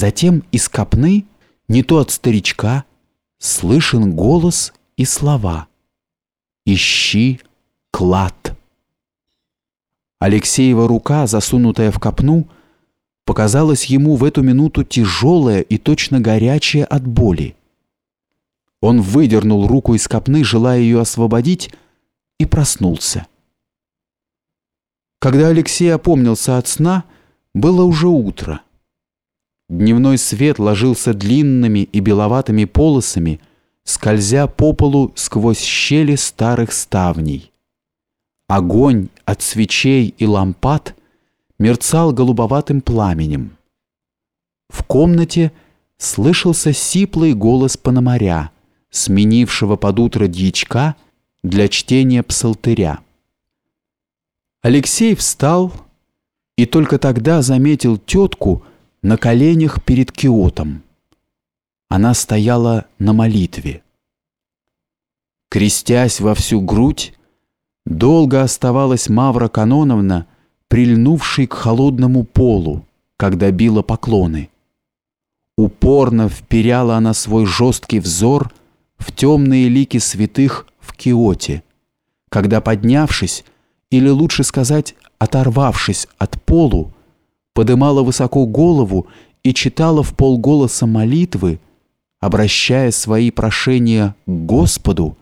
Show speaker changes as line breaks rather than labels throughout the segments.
Затем из копны, не то от старичка, слышен голос и слова «Ищи клад». Алексеева рука, засунутая в копну, показалась ему в эту минуту тяжелая и точно горячая от боли. Он выдернул руку из копны, желая ее освободить, и проснулся. Когда Алексей опомнился от сна, было уже утро. Дневной свет ложился длинными и беловатыми полосами, скользя по полу сквозь щели старых ставней. Огонь от свечей и лампад мерцал голубоватым пламенем. В комнате слышался сиплый голос Пономаря, сменившего под утро дьячка для чтения псалтыря. Алексей встал и только тогда заметил тетку на коленях перед киотом. Она стояла на молитве. Крестясь во всю грудь, долго оставалась Мавра Каноновна, прильнувшей к холодному полу, когда била поклоны. Упорно вперяла она свой жесткий взор в темные лики святых в Киоте, когда, поднявшись, или лучше сказать, оторвавшись от полу, подымала высоко голову и читала в полголоса молитвы, обращая свои прошения к Господу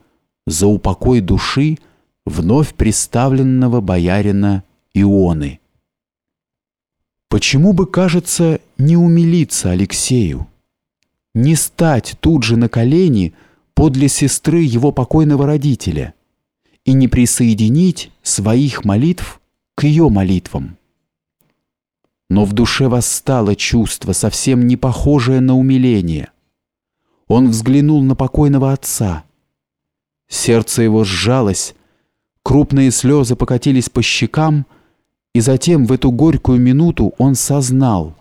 за упокой души вновь представленного боярина Ионы. Почему бы, кажется, не умилиться Алексею? Не стать тут же на колени подле сестры его покойного родителя и не присоединить своих молитв к ее молитвам? Но в душе восстало чувство, совсем не похожее на умиление. Он взглянул на покойного отца. Сердце его сжалось, крупные слезы покатились по щекам, и затем в эту горькую минуту он сознал,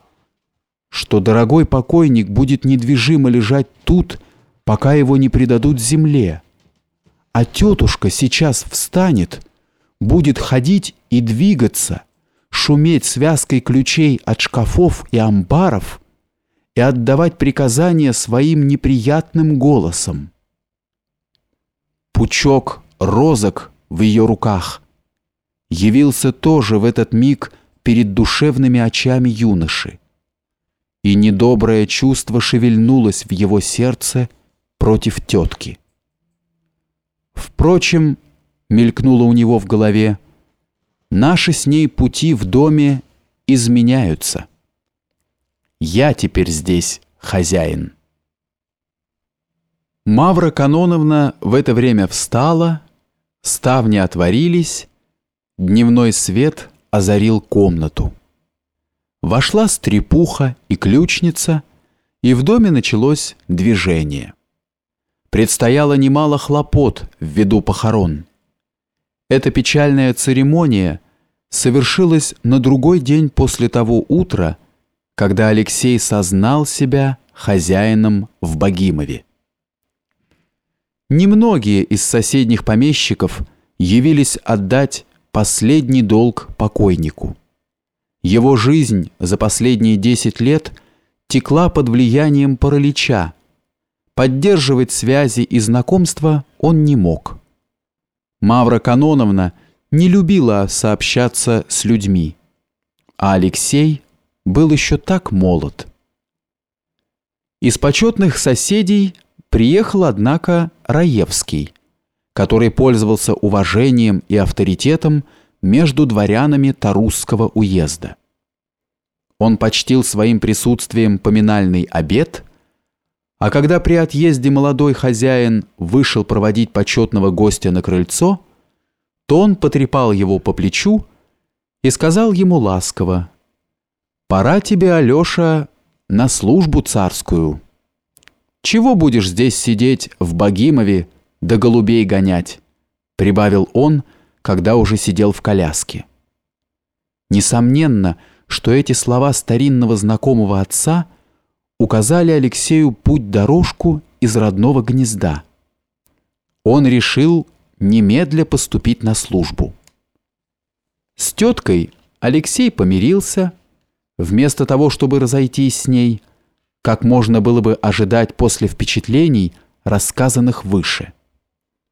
что дорогой покойник будет недвижимо лежать тут, пока его не предадут земле, а тетушка сейчас встанет, будет ходить и двигаться, шуметь связкой ключей от шкафов и амбаров и отдавать приказания своим неприятным голосом. Пучок розок в ее руках явился тоже в этот миг перед душевными очами юноши, и недоброе чувство шевельнулось в его сердце против тетки. Впрочем, мелькнуло у него в голове, Наши с ней пути в доме изменяются. Я теперь здесь хозяин. Мавра Каноновна в это время встала, ставни отворились, дневной свет озарил комнату. Вошла стрепуха и ключница, и в доме началось движение. Предстояло немало хлопот в виду похорон. Эта печальная церемония совершилась на другой день после того утра, когда Алексей сознал себя хозяином в Богимове. Немногие из соседних помещиков явились отдать последний долг покойнику. Его жизнь за последние десять лет текла под влиянием паралича. Поддерживать связи и знакомства он не мог. Мавра Каноновна не любила сообщаться с людьми, а Алексей был еще так молод. Из почетных соседей приехал, однако, Раевский, который пользовался уважением и авторитетом между дворянами Тарусского уезда. Он почтил своим присутствием поминальный обед – а когда при отъезде молодой хозяин вышел проводить почетного гостя на крыльцо, то он потрепал его по плечу и сказал ему ласково, «Пора тебе, Алеша, на службу царскую. Чего будешь здесь сидеть в Богимове да голубей гонять?» прибавил он, когда уже сидел в коляске. Несомненно, что эти слова старинного знакомого отца – указали Алексею путь-дорожку из родного гнезда. Он решил немедля поступить на службу. С теткой Алексей помирился, вместо того, чтобы разойтись с ней, как можно было бы ожидать после впечатлений, рассказанных выше.